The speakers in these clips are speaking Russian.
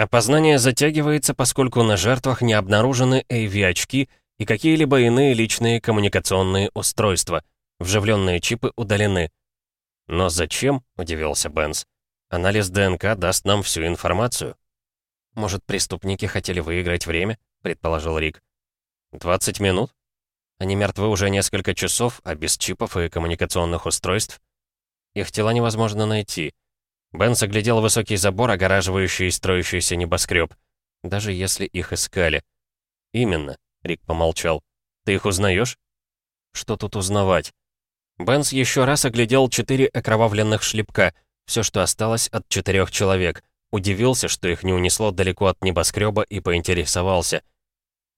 Опознание затягивается, поскольку на жертвах не обнаружены AV-очки и какие-либо иные личные коммуникационные устройства. Вживленные чипы удалены. «Но зачем?» — удивился Бенс. «Анализ ДНК даст нам всю информацию». «Может, преступники хотели выиграть время?» — предположил Рик. «20 минут? Они мертвы уже несколько часов, а без чипов и коммуникационных устройств? Их тела невозможно найти». Бенс оглядел высокий забор, огораживающий строящийся небоскреб. Даже если их искали. «Именно», — Рик помолчал. «Ты их узнаешь?» «Что тут узнавать?» Бенс еще раз оглядел четыре окровавленных шлепка, все, что осталось от четырех человек. Удивился, что их не унесло далеко от небоскреба и поинтересовался.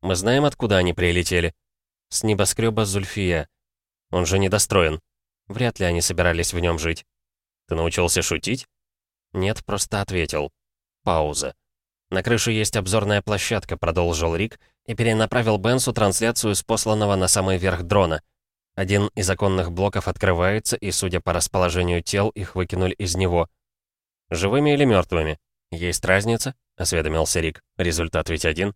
«Мы знаем, откуда они прилетели?» «С небоскреба Зульфия. Он же недостроен. Вряд ли они собирались в нем жить». «Ты научился шутить?» «Нет, просто ответил». Пауза. «На крыше есть обзорная площадка», — продолжил Рик и перенаправил Бенсу трансляцию с посланного на самый верх дрона. Один из оконных блоков открывается, и, судя по расположению тел, их выкинули из него. «Живыми или мертвыми? Есть разница?» — осведомился Рик. «Результат ведь один».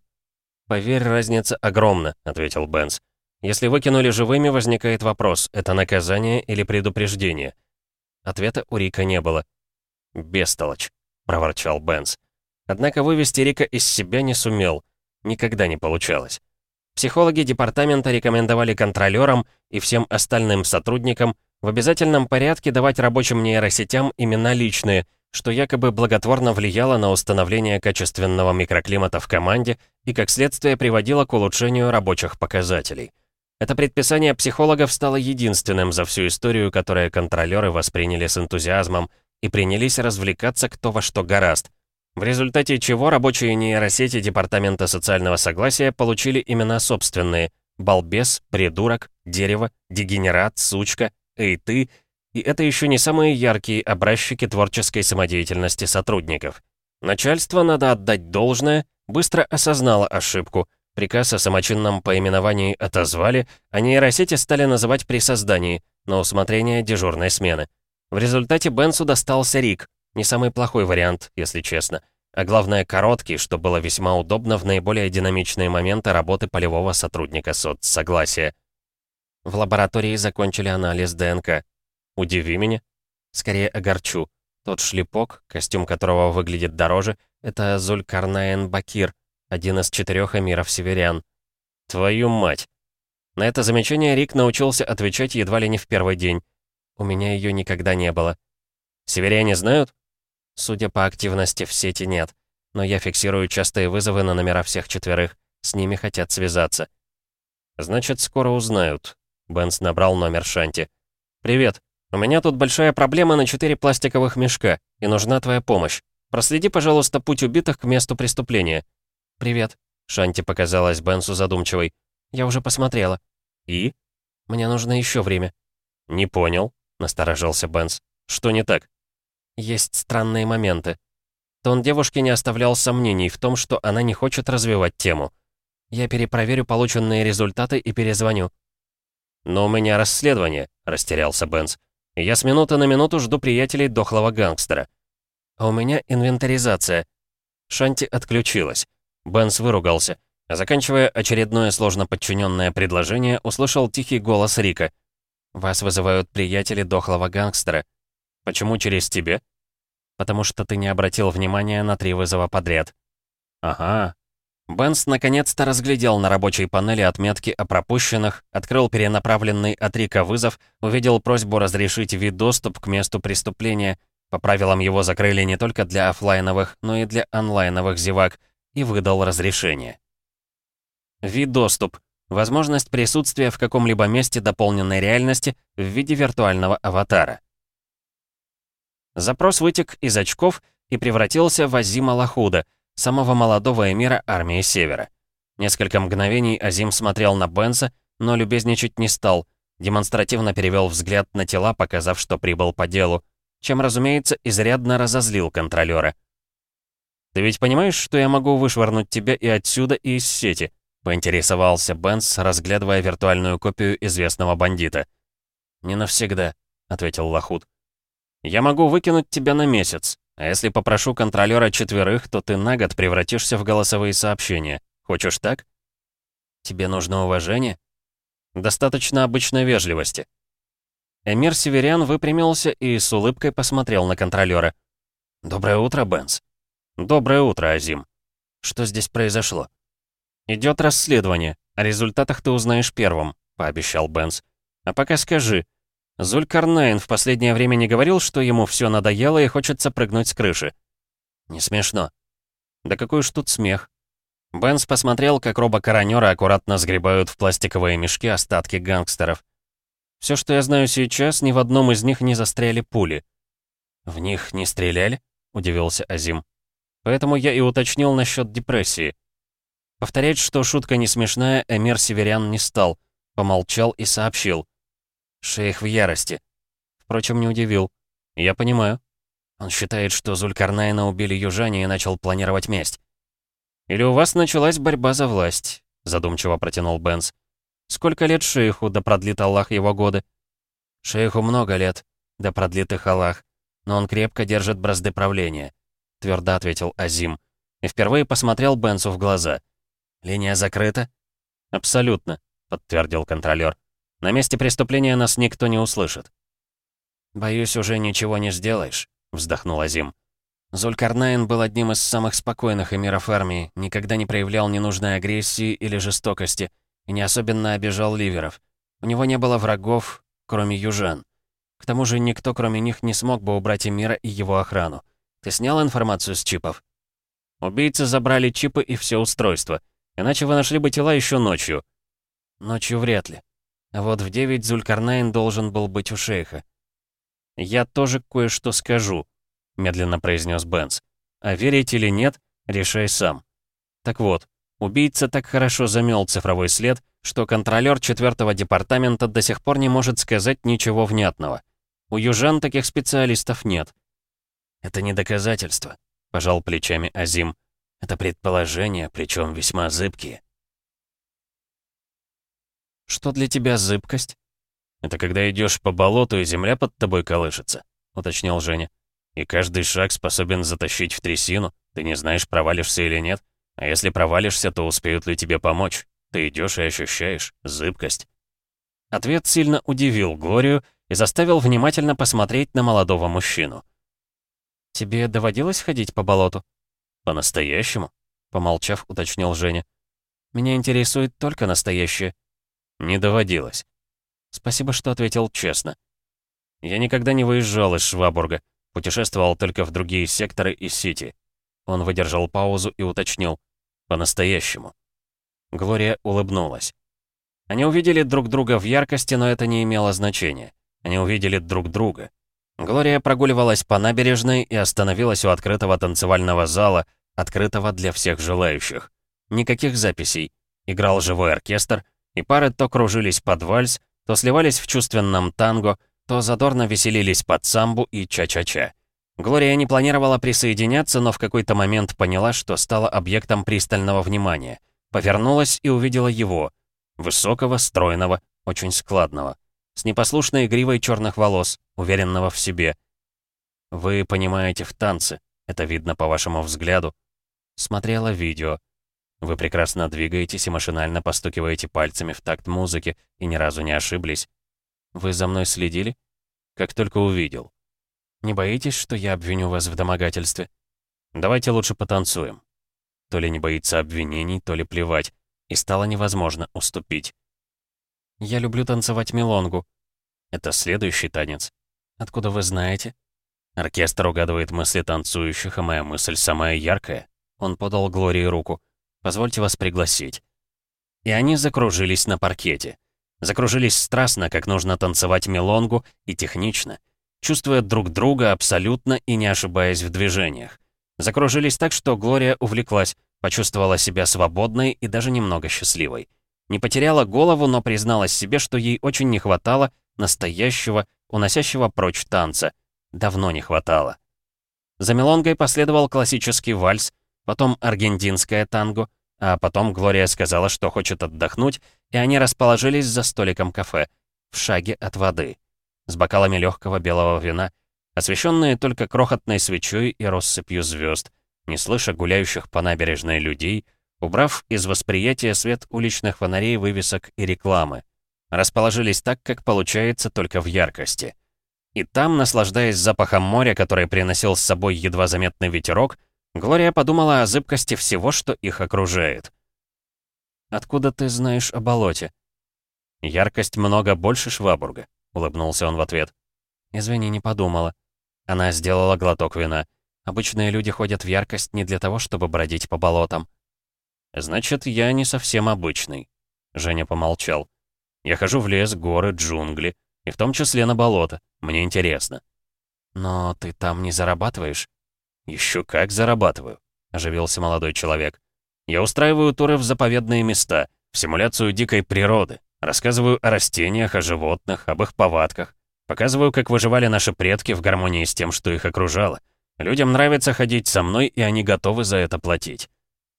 «Поверь, разница огромна», — ответил Бенс. «Если выкинули живыми, возникает вопрос, это наказание или предупреждение?» Ответа у Рика не было. «Бестолочь», — проворчал Бенс. Однако вывести Рика из себя не сумел. Никогда не получалось. Психологи департамента рекомендовали контролерам и всем остальным сотрудникам в обязательном порядке давать рабочим нейросетям имена личные, что якобы благотворно влияло на установление качественного микроклимата в команде и, как следствие, приводило к улучшению рабочих показателей. Это предписание психологов стало единственным за всю историю, которое контролеры восприняли с энтузиазмом и принялись развлекаться кто во что гораст, в результате чего рабочие нейросети Департамента социального согласия получили имена собственные «балбес», «придурок», «дерево», «дегенерат», «сучка», «эй ты», и это еще не самые яркие образчики творческой самодеятельности сотрудников. Начальство, надо отдать должное, быстро осознало ошибку, приказ о самочинном поименовании отозвали, а нейросети стали называть при создании, на усмотрение дежурной смены. В результате Бенсу достался Рик, не самый плохой вариант, если честно. А главное, короткий, что было весьма удобно в наиболее динамичные моменты работы полевого сотрудника соцсогласия. В лаборатории закончили анализ ДНК. Удиви меня. Скорее огорчу. Тот шлепок, костюм которого выглядит дороже, это Зулькарнаен Бакир, один из четырех эмиров северян. Твою мать! На это замечание Рик научился отвечать едва ли не в первый день. У меня ее никогда не было. Северяне знают? Судя по активности в сети нет. Но я фиксирую частые вызовы на номера всех четверых. С ними хотят связаться. Значит, скоро узнают. Бенс набрал номер Шанти. «Привет. У меня тут большая проблема на четыре пластиковых мешка, и нужна твоя помощь. Проследи, пожалуйста, путь убитых к месту преступления». «Привет». Шанти показалась Бенсу задумчивой. «Я уже посмотрела». «И?» «Мне нужно еще время». «Не понял», — насторожился Бенс. «Что не так?» Есть странные моменты. Тон девушки не оставлял сомнений в том, что она не хочет развивать тему. Я перепроверю полученные результаты и перезвоню. «Но у меня расследование», — растерялся Бенс. «Я с минуты на минуту жду приятелей дохлого гангстера». «А у меня инвентаризация». Шанти отключилась. Бенс выругался. заканчивая очередное сложно подчиненное предложение, услышал тихий голос Рика. «Вас вызывают приятели дохлого гангстера. Почему через тебе? Потому что ты не обратил внимания на три вызова подряд. Ага. Бенс наконец-то разглядел на рабочей панели отметки о пропущенных, открыл перенаправленный от Рика вызов, увидел просьбу разрешить вид доступ к месту преступления. По правилам его закрыли не только для офлайновых, но и для онлайновых зевак, и выдал разрешение. Вид доступ. Возможность присутствия в каком-либо месте дополненной реальности в виде виртуального аватара. Запрос вытек из очков и превратился в Азима Лахуда, самого молодого эмира армии Севера. Несколько мгновений Азим смотрел на Бенса, но любезничать не стал, демонстративно перевел взгляд на тела, показав, что прибыл по делу, чем, разумеется, изрядно разозлил контролера. «Ты ведь понимаешь, что я могу вышвырнуть тебя и отсюда, и из сети?» — поинтересовался Бенс, разглядывая виртуальную копию известного бандита. «Не навсегда», — ответил Лахуд. «Я могу выкинуть тебя на месяц», А если попрошу контролера четверых, то ты на год превратишься в голосовые сообщения. Хочешь так? Тебе нужно уважение? Достаточно обычной вежливости. Эмир Северян выпрямился и с улыбкой посмотрел на контролера. «Доброе утро, Бенс». «Доброе утро, Азим». «Что здесь произошло?» «Идет расследование. О результатах ты узнаешь первым», — пообещал Бенс. «А пока скажи, Зулькарнайн в последнее время не говорил, что ему все надоело и хочется прыгнуть с крыши?» «Не смешно». «Да какой уж тут смех». Бенс посмотрел, как робокоронеры аккуратно сгребают в пластиковые мешки остатки гангстеров. Все, что я знаю сейчас, ни в одном из них не застряли пули. «В них не стреляли?» — удивился Азим. «Поэтому я и уточнил насчет депрессии». Повторять, что шутка не смешная, Эмир Северян не стал. Помолчал и сообщил. Шейх в ярости. Впрочем, не удивил. Я понимаю. Он считает, что Зулькарнайна убили южане и начал планировать месть. «Или у вас началась борьба за власть», — задумчиво протянул Бенс. Сколько лет шейху, да продлит Аллах его годы? Шейху много лет, да продлит их Аллах. Но он крепко держит бразды правления, твердо ответил Азим. И впервые посмотрел Бенсу в глаза. Линия закрыта? Абсолютно, подтвердил контролер. На месте преступления нас никто не услышит. «Боюсь, уже ничего не сделаешь», — вздохнул Азим. Зулькарнайн был одним из самых спокойных эмиров армии, никогда не проявлял ненужной агрессии или жестокости — и не особенно обижал ливеров. У него не было врагов, кроме южан. К тому же никто, кроме них, не смог бы убрать Эмира и его охрану. Ты снял информацию с чипов? Убийцы забрали чипы и все устройства. Иначе вы нашли бы тела еще ночью. Ночью вряд ли. А вот в 9 Зулькарнайн должен был быть у шейха. «Я тоже кое-что скажу», — медленно произнес Бенс. «А верить или нет, решай сам. Так вот, Убийца так хорошо замел цифровой след, что контролер четвертого департамента до сих пор не может сказать ничего внятного. У южан таких специалистов нет. «Это не доказательство», — пожал плечами Азим. «Это предположения, причем весьма зыбкие». «Что для тебя зыбкость?» «Это когда идешь по болоту, и земля под тобой колышется», — уточнил Женя. «И каждый шаг способен затащить в трясину. Ты не знаешь, провалишься или нет. А если провалишься, то успеют ли тебе помочь? Ты идешь и ощущаешь зыбкость. Ответ сильно удивил Глорию и заставил внимательно посмотреть на молодого мужчину. «Тебе доводилось ходить по болоту?» «По-настоящему?» — помолчав, уточнил Женя. «Меня интересует только настоящее». «Не доводилось». «Спасибо, что ответил честно». «Я никогда не выезжал из Швабурга, путешествовал только в другие секторы и Сити». Он выдержал паузу и уточнил. По-настоящему. Глория улыбнулась. Они увидели друг друга в яркости, но это не имело значения. Они увидели друг друга. Глория прогуливалась по набережной и остановилась у открытого танцевального зала, открытого для всех желающих. Никаких записей. Играл живой оркестр, и пары то кружились под вальс, то сливались в чувственном танго, то задорно веселились под самбу и ча-ча-ча. Глория не планировала присоединяться, но в какой-то момент поняла, что стала объектом пристального внимания. Повернулась и увидела его. Высокого, стройного, очень складного. С непослушной гривой черных волос, уверенного в себе. «Вы понимаете в танце, это видно по вашему взгляду». Смотрела видео. Вы прекрасно двигаетесь и машинально постукиваете пальцами в такт музыки и ни разу не ошиблись. Вы за мной следили? Как только увидел. Не боитесь, что я обвиню вас в домогательстве? Давайте лучше потанцуем. То ли не боится обвинений, то ли плевать. И стало невозможно уступить. Я люблю танцевать мелонгу. Это следующий танец. Откуда вы знаете? Оркестр угадывает мысли танцующих, а моя мысль самая яркая. Он подал Глории руку. Позвольте вас пригласить. И они закружились на паркете. Закружились страстно, как нужно танцевать мелонгу, и технично чувствуя друг друга абсолютно и не ошибаясь в движениях. Закружились так, что Глория увлеклась, почувствовала себя свободной и даже немного счастливой. Не потеряла голову, но призналась себе, что ей очень не хватало настоящего, уносящего прочь танца. Давно не хватало. За мелонгой последовал классический вальс, потом аргентинское танго, а потом Глория сказала, что хочет отдохнуть, и они расположились за столиком кафе, в шаге от воды с бокалами легкого белого вина. освещенные только крохотной свечой и россыпью звезд, не слыша гуляющих по набережной людей, убрав из восприятия свет уличных фонарей, вывесок и рекламы. Расположились так, как получается только в яркости. И там, наслаждаясь запахом моря, который приносил с собой едва заметный ветерок, Глория подумала о зыбкости всего, что их окружает. «Откуда ты знаешь о болоте?» «Яркость много больше Швабурга», — улыбнулся он в ответ. «Извини, не подумала». Она сделала глоток вина. «Обычные люди ходят в яркость не для того, чтобы бродить по болотам». «Значит, я не совсем обычный», — Женя помолчал. «Я хожу в лес, горы, джунгли, и в том числе на болото. Мне интересно». «Но ты там не зарабатываешь?» «Еще как зарабатываю», — оживился молодой человек. «Я устраиваю туры в заповедные места, в симуляцию дикой природы, рассказываю о растениях, о животных, об их повадках, показываю, как выживали наши предки в гармонии с тем, что их окружало. Людям нравится ходить со мной, и они готовы за это платить».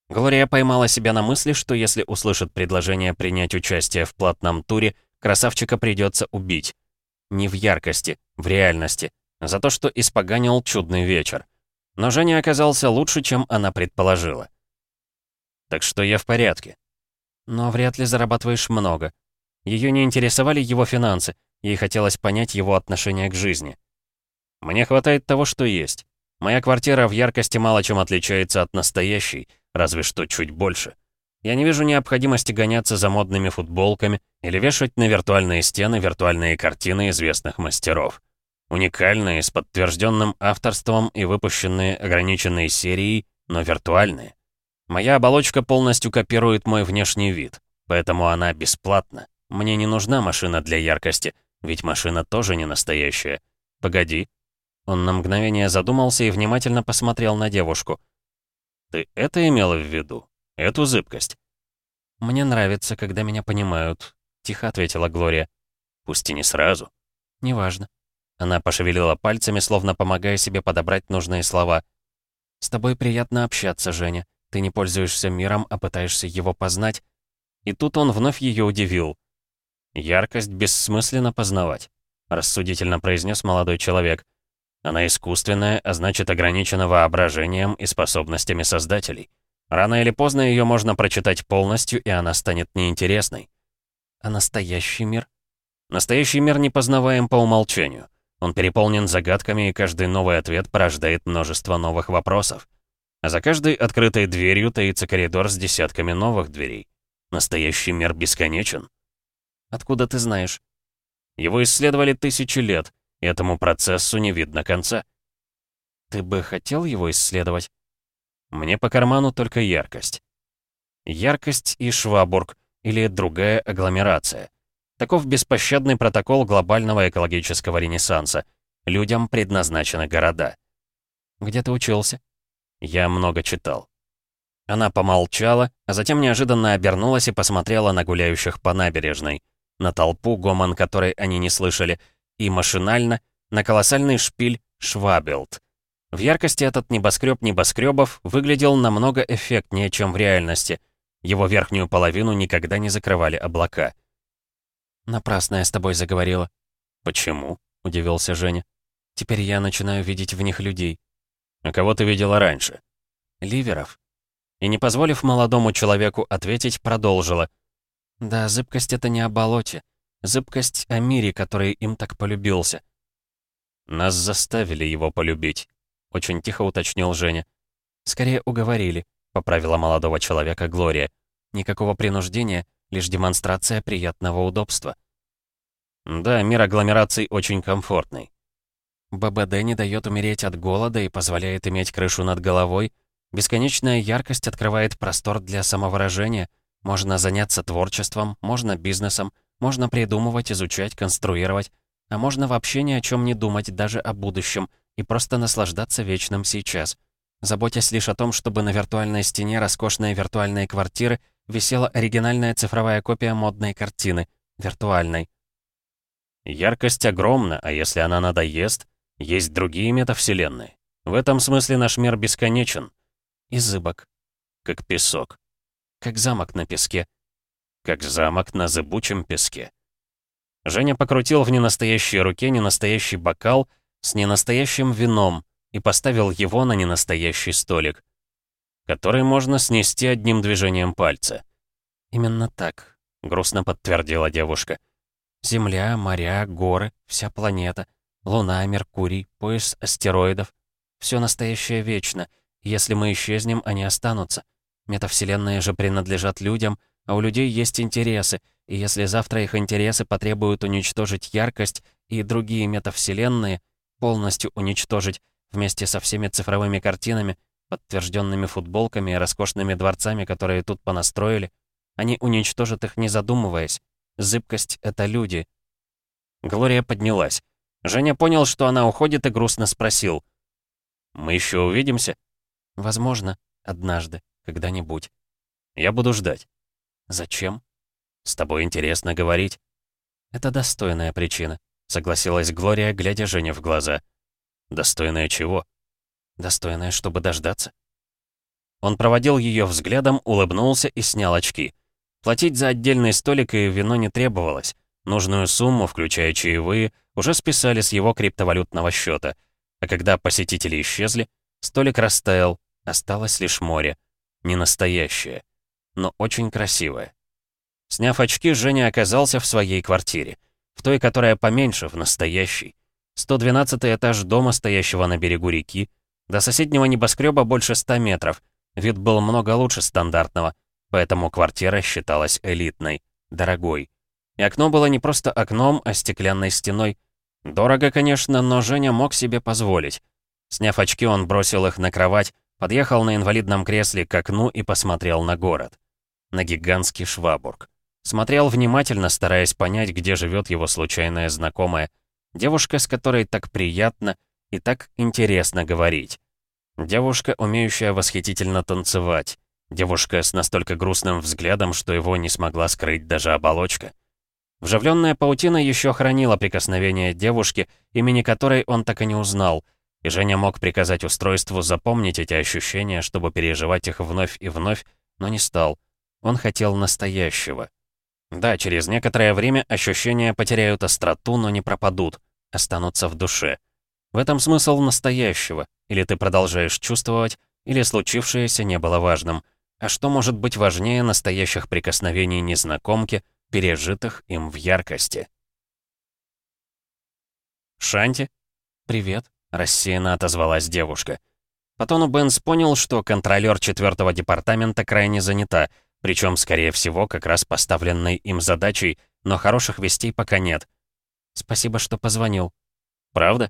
Глория поймала себя на мысли, что если услышит предложение принять участие в платном туре, красавчика придется убить. Не в яркости, в реальности. За то, что испоганил чудный вечер. Но Женя оказался лучше, чем она предположила. Так что я в порядке. Но вряд ли зарабатываешь много. Ее не интересовали его финансы, ей хотелось понять его отношение к жизни. Мне хватает того, что есть. Моя квартира в яркости мало чем отличается от настоящей, разве что чуть больше. Я не вижу необходимости гоняться за модными футболками или вешать на виртуальные стены виртуальные картины известных мастеров. Уникальные, с подтвержденным авторством и выпущенные ограниченной серией, но виртуальные. Моя оболочка полностью копирует мой внешний вид, поэтому она бесплатна. Мне не нужна машина для яркости, ведь машина тоже не настоящая. Погоди. Он на мгновение задумался и внимательно посмотрел на девушку. Ты это имела в виду? Эту зыбкость? Мне нравится, когда меня понимают, тихо ответила Глория. Пусть и не сразу. Неважно. Она пошевелила пальцами, словно помогая себе подобрать нужные слова. «С тобой приятно общаться, Женя. Ты не пользуешься миром, а пытаешься его познать». И тут он вновь ее удивил. «Яркость бессмысленно познавать», — рассудительно произнес молодой человек. «Она искусственная, а значит ограничена воображением и способностями создателей. Рано или поздно ее можно прочитать полностью, и она станет неинтересной». «А настоящий мир?» «Настоящий мир не познаваем по умолчанию». Он переполнен загадками, и каждый новый ответ порождает множество новых вопросов. А за каждой открытой дверью таится коридор с десятками новых дверей. Настоящий мир бесконечен. Откуда ты знаешь? Его исследовали тысячи лет, и этому процессу не видно конца. Ты бы хотел его исследовать? Мне по карману только яркость. Яркость и Швабург, или другая агломерация. Таков беспощадный протокол глобального экологического ренессанса. Людям предназначены города. Где ты учился? Я много читал. Она помолчала, а затем неожиданно обернулась и посмотрела на гуляющих по набережной, на толпу, гомон которой они не слышали, и машинально на колоссальный шпиль Швабелт. В яркости этот небоскреб небоскребов выглядел намного эффектнее, чем в реальности. Его верхнюю половину никогда не закрывали облака. «Напрасно я с тобой заговорила». «Почему?» — удивился Женя. «Теперь я начинаю видеть в них людей». «А кого ты видела раньше?» «Ливеров». И не позволив молодому человеку ответить, продолжила. «Да, зыбкость — это не о болоте. Зыбкость о мире, который им так полюбился». «Нас заставили его полюбить», — очень тихо уточнил Женя. «Скорее уговорили», — поправила молодого человека Глория. «Никакого принуждения, лишь демонстрация приятного удобства. Да, мир агломераций очень комфортный. ББД не дает умереть от голода и позволяет иметь крышу над головой. Бесконечная яркость открывает простор для самовыражения. Можно заняться творчеством, можно бизнесом, можно придумывать, изучать, конструировать, а можно вообще ни о чем не думать, даже о будущем, и просто наслаждаться вечным сейчас, заботясь лишь о том, чтобы на виртуальной стене роскошные виртуальные квартиры висела оригинальная цифровая копия модной картины, виртуальной. Яркость огромна, а если она надоест, есть другие метавселенные. В этом смысле наш мир бесконечен. И зыбок. Как песок. Как замок на песке. Как замок на зыбучем песке. Женя покрутил в ненастоящей руке ненастоящий бокал, с ненастоящим вином, и поставил его на ненастоящий столик, который можно снести одним движением пальца. «Именно так», — грустно подтвердила девушка. «Земля, моря, горы, вся планета, Луна, Меркурий, пояс астероидов. Все настоящее вечно. Если мы исчезнем, они останутся. Метавселенные же принадлежат людям, а у людей есть интересы, и если завтра их интересы потребуют уничтожить яркость и другие метавселенные, полностью уничтожить вместе со всеми цифровыми картинами, подтвержденными футболками и роскошными дворцами, которые тут понастроили, они уничтожат их, не задумываясь. Зыбкость — это люди. Глория поднялась. Женя понял, что она уходит, и грустно спросил. «Мы еще увидимся?» «Возможно, однажды, когда-нибудь. Я буду ждать». «Зачем?» «С тобой интересно говорить». «Это достойная причина», — согласилась Глория, глядя Жене в глаза. «Достойная чего?» «Достойная, чтобы дождаться». Он проводил ее взглядом, улыбнулся и снял очки. Платить за отдельный столик и вино не требовалось. Нужную сумму, включая чаевые, уже списали с его криптовалютного счета. А когда посетители исчезли, столик растаял, осталось лишь море. Не настоящее, но очень красивое. Сняв очки, Женя оказался в своей квартире. В той, которая поменьше, в настоящей. 112 этаж дома, стоящего на берегу реки. До соседнего небоскреба больше 100 метров. Вид был много лучше стандартного, поэтому квартира считалась элитной, дорогой. И окно было не просто окном, а стеклянной стеной. Дорого, конечно, но Женя мог себе позволить. Сняв очки, он бросил их на кровать, подъехал на инвалидном кресле к окну и посмотрел на город. На гигантский Швабург. Смотрел внимательно, стараясь понять, где живет его случайная знакомая. Девушка, с которой так приятно и так интересно говорить. Девушка, умеющая восхитительно танцевать. Девушка с настолько грустным взглядом, что его не смогла скрыть даже оболочка. Вживленная паутина еще хранила прикосновение девушки, имени которой он так и не узнал, и Женя мог приказать устройству запомнить эти ощущения, чтобы переживать их вновь и вновь, но не стал. Он хотел настоящего. Да, через некоторое время ощущения потеряют остроту, но не пропадут, останутся в душе. В этом смысл настоящего. Или ты продолжаешь чувствовать, или случившееся не было важным. А что может быть важнее настоящих прикосновений незнакомки, пережитых им в яркости. «Шанти?» «Привет», — рассеянно отозвалась девушка. По тону Бенс понял, что контролер четвертого департамента крайне занята, причем, скорее всего, как раз поставленной им задачей, но хороших вестей пока нет. «Спасибо, что позвонил». «Правда?»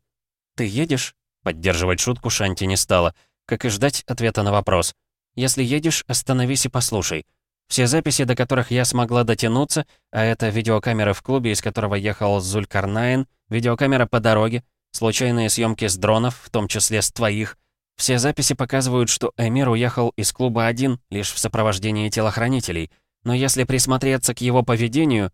«Ты едешь?» Поддерживать шутку Шанти не стала, как и ждать ответа на вопрос. «Если едешь, остановись и послушай. Все записи, до которых я смогла дотянуться, а это видеокамера в клубе, из которого ехал Зулькарнаин, видеокамера по дороге, случайные съемки с дронов, в том числе с твоих. Все записи показывают, что Эмир уехал из клуба один, лишь в сопровождении телохранителей. Но если присмотреться к его поведению...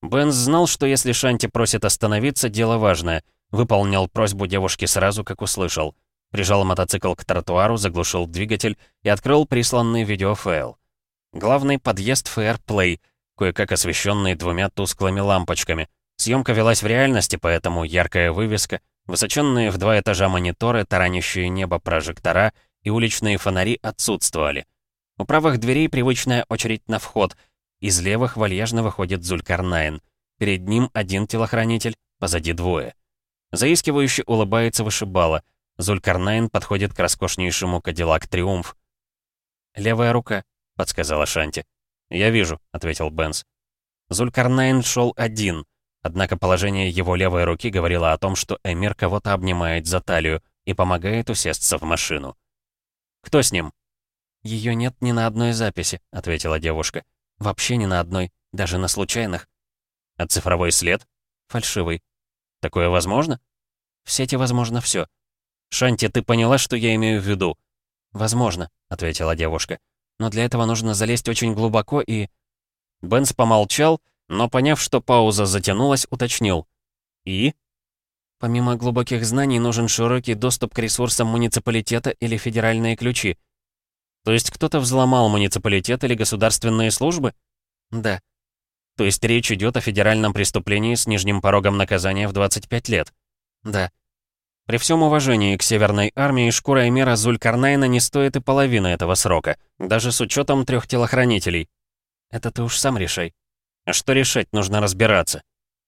Бенз знал, что если Шанти просит остановиться, дело важное. Выполнил просьбу девушки сразу, как услышал. Прижал мотоцикл к тротуару, заглушил двигатель и открыл присланный видеофайл. Главный подъезд Fairplay, кое-как освещенный двумя тусклыми лампочками. Съемка велась в реальности, поэтому яркая вывеска, высоченные в два этажа мониторы, таранящие небо прожектора и уличные фонари отсутствовали. У правых дверей привычная очередь на вход. Из левых вальяжно выходит Зулькарнайн. Перед ним один телохранитель, позади двое. Заискивающе улыбается вышибала. Зулькарнайн подходит к роскошнейшему Кадиллак Триумф. Левая рука, — подсказала Шанти. «Я вижу», — ответил Бенс. Зулькарнайн шел один, однако положение его левой руки говорило о том, что Эмир кого-то обнимает за талию и помогает усесться в машину. «Кто с ним?» «Ее нет ни на одной записи», — ответила девушка. «Вообще ни на одной, даже на случайных». «А цифровой след?» «Фальшивый». «Такое возможно?» «В сети возможно все. «Шанти, ты поняла, что я имею в виду?» «Возможно», — ответила девушка но для этого нужно залезть очень глубоко и...» Бенс помолчал, но, поняв, что пауза затянулась, уточнил. «И?» «Помимо глубоких знаний нужен широкий доступ к ресурсам муниципалитета или федеральные ключи». «То есть кто-то взломал муниципалитет или государственные службы?» «Да». «То есть речь идет о федеральном преступлении с нижним порогом наказания в 25 лет?» «Да». При всем уважении к Северной армии шкура Эмира Зулькарнайна не стоит и половины этого срока, даже с учетом трех телохранителей. Это ты уж сам решай. А что решать, нужно разбираться.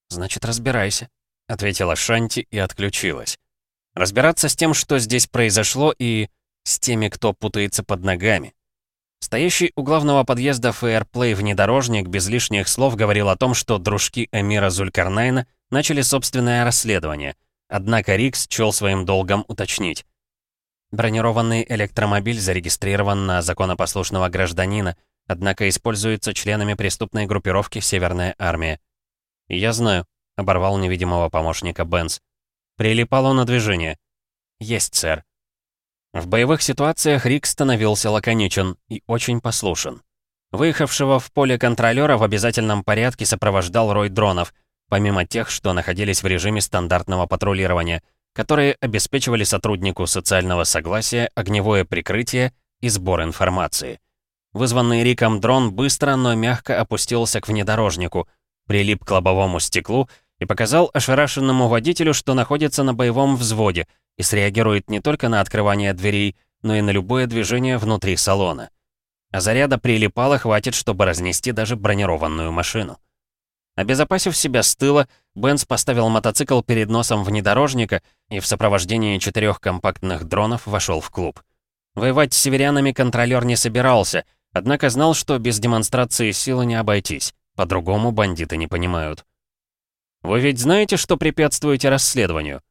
Значит, разбирайся, ответила Шанти и отключилась. Разбираться с тем, что здесь произошло, и с теми, кто путается под ногами. Стоящий у главного подъезда Fairplay внедорожник без лишних слов говорил о том, что дружки Эмира Зулькарнайна начали собственное расследование — Однако Рикс чел своим долгом уточнить. Бронированный электромобиль зарегистрирован на законопослушного гражданина, однако используется членами преступной группировки «Северная армия». «Я знаю», — оборвал невидимого помощника Бенс. «Прилипало на движение». «Есть, сэр». В боевых ситуациях Рик становился лаконичен и очень послушен. Выехавшего в поле контролера в обязательном порядке сопровождал рой дронов — помимо тех, что находились в режиме стандартного патрулирования, которые обеспечивали сотруднику социального согласия огневое прикрытие и сбор информации. Вызванный Риком дрон быстро, но мягко опустился к внедорожнику, прилип к лобовому стеклу и показал ошарашенному водителю, что находится на боевом взводе и среагирует не только на открывание дверей, но и на любое движение внутри салона. А заряда прилипала хватит, чтобы разнести даже бронированную машину. Обезопасив себя с тыла, Бенс поставил мотоцикл перед носом внедорожника и в сопровождении четырех компактных дронов вошел в клуб. Воевать с северянами контролер не собирался, однако знал, что без демонстрации силы не обойтись. По-другому бандиты не понимают. «Вы ведь знаете, что препятствуете расследованию?»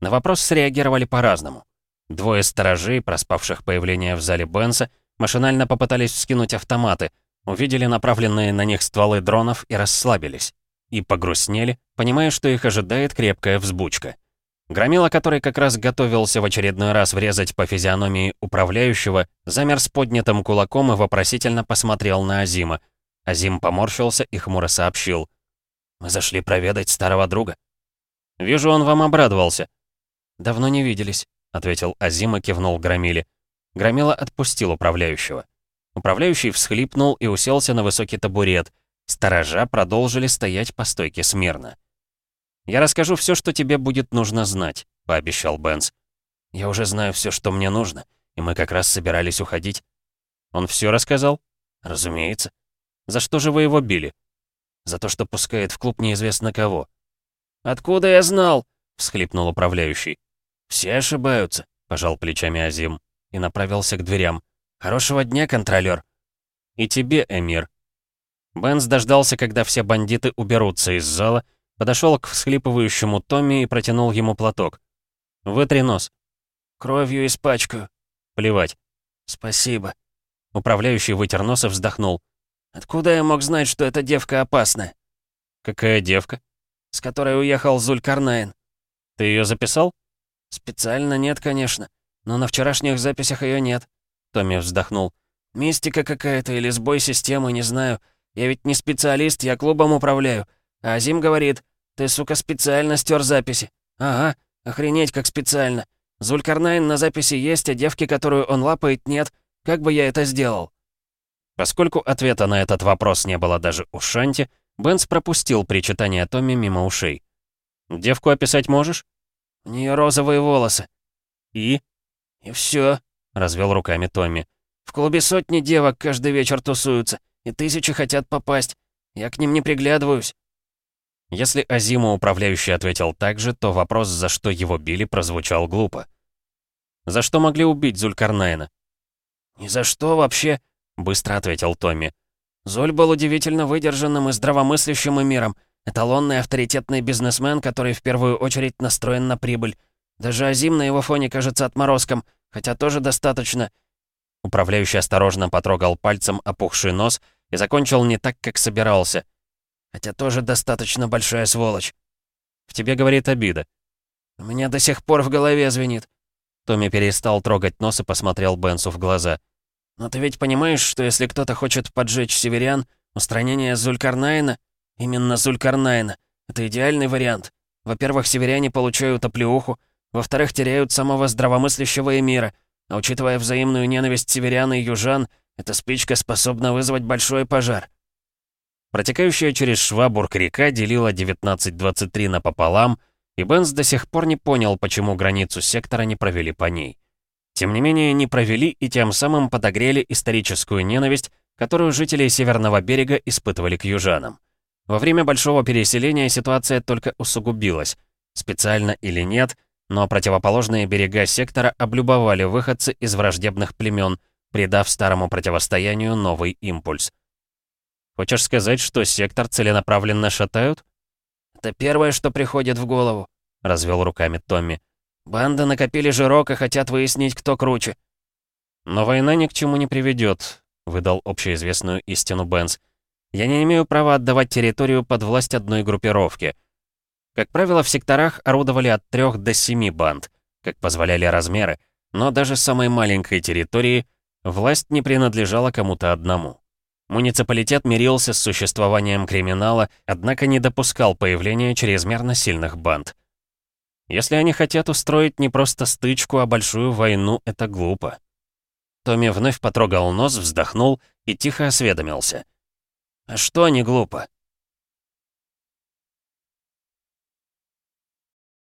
На вопрос среагировали по-разному. Двое сторожей, проспавших появление в зале Бенса, машинально попытались вскинуть автоматы — увидели направленные на них стволы дронов и расслабились. И погрустнели, понимая, что их ожидает крепкая взбучка. Громила, который как раз готовился в очередной раз врезать по физиономии управляющего, замер с поднятым кулаком и вопросительно посмотрел на Азима. Азим поморщился и хмуро сообщил. «Мы зашли проведать старого друга». «Вижу, он вам обрадовался». «Давно не виделись», — ответил Азим и кивнул Громиле. Громила отпустил управляющего. Управляющий всхлипнул и уселся на высокий табурет. Сторожа продолжили стоять по стойке смирно. «Я расскажу все, что тебе будет нужно знать», — пообещал Бенс. «Я уже знаю все, что мне нужно, и мы как раз собирались уходить». «Он все рассказал?» «Разумеется». «За что же вы его били?» «За то, что пускает в клуб неизвестно кого». «Откуда я знал?» — всхлипнул управляющий. «Все ошибаются», — пожал плечами Азим и направился к дверям. «Хорошего дня, контролер!» «И тебе, Эмир!» Бенс дождался, когда все бандиты уберутся из зала, подошел к всхлипывающему Томми и протянул ему платок. «Вытри нос». «Кровью испачкаю». «Плевать». «Спасибо». Управляющий вытер нос и вздохнул. «Откуда я мог знать, что эта девка опасная?» «Какая девка?» «С которой уехал Зулькарнайн». «Ты ее записал?» «Специально нет, конечно. Но на вчерашних записях ее нет. Томми вздохнул. «Мистика какая-то или сбой системы, не знаю. Я ведь не специалист, я клубом управляю. А Азим говорит, ты, сука, специально стер записи. Ага, охренеть как специально. Зулькарнайн на записи есть, а девки, которую он лапает, нет. Как бы я это сделал?» Поскольку ответа на этот вопрос не было даже у Шанти, Бенс пропустил причитание Томми мимо ушей. «Девку описать можешь?» «У нее розовые волосы». «И?» «И все. — развел руками Томми. «В клубе сотни девок каждый вечер тусуются, и тысячи хотят попасть. Я к ним не приглядываюсь». Если Азима управляющий ответил так же, то вопрос, за что его били, прозвучал глупо. «За что могли убить Зулькарнайна?» «Ни за что вообще», — быстро ответил Томми. «Зуль был удивительно выдержанным и здравомыслящим миром, эталонный авторитетный бизнесмен, который в первую очередь настроен на прибыль. Даже Азим на его фоне кажется отморозком, Хотя тоже достаточно...» Управляющий осторожно потрогал пальцем опухший нос и закончил не так, как собирался. «Хотя тоже достаточно большая сволочь». «В тебе, говорит, обида». «У меня до сих пор в голове звенит». Томми перестал трогать нос и посмотрел Бенсу в глаза. «Но ты ведь понимаешь, что если кто-то хочет поджечь северян, устранение Зулькарнайна, именно Зулькарнайна, это идеальный вариант. Во-первых, северяне получают оплеуху, во-вторых, теряют самого здравомыслящего эмира. А учитывая взаимную ненависть северян и южан, эта спичка способна вызвать большой пожар. Протекающая через Швабург река делила 1923 напополам, И Бенс до сих пор не понял, почему границу сектора не провели по ней. Тем не менее, не провели и тем самым подогрели историческую ненависть, которую жители Северного берега испытывали к южанам. Во время большого переселения ситуация только усугубилась. Специально или нет, но противоположные берега сектора облюбовали выходцы из враждебных племен, придав старому противостоянию новый импульс. «Хочешь сказать, что сектор целенаправленно шатают?» «Это первое, что приходит в голову», — развел руками Томми. «Банды накопили жирок и хотят выяснить, кто круче». «Но война ни к чему не приведет», — выдал общеизвестную истину Бенс. «Я не имею права отдавать территорию под власть одной группировки. Как правило, в секторах орудовали от трех до семи банд, как позволяли размеры, но даже самой маленькой территории власть не принадлежала кому-то одному. Муниципалитет мирился с существованием криминала, однако не допускал появления чрезмерно сильных банд. Если они хотят устроить не просто стычку, а большую войну, это глупо. Томми вновь потрогал нос, вздохнул и тихо осведомился. «А что не глупо?»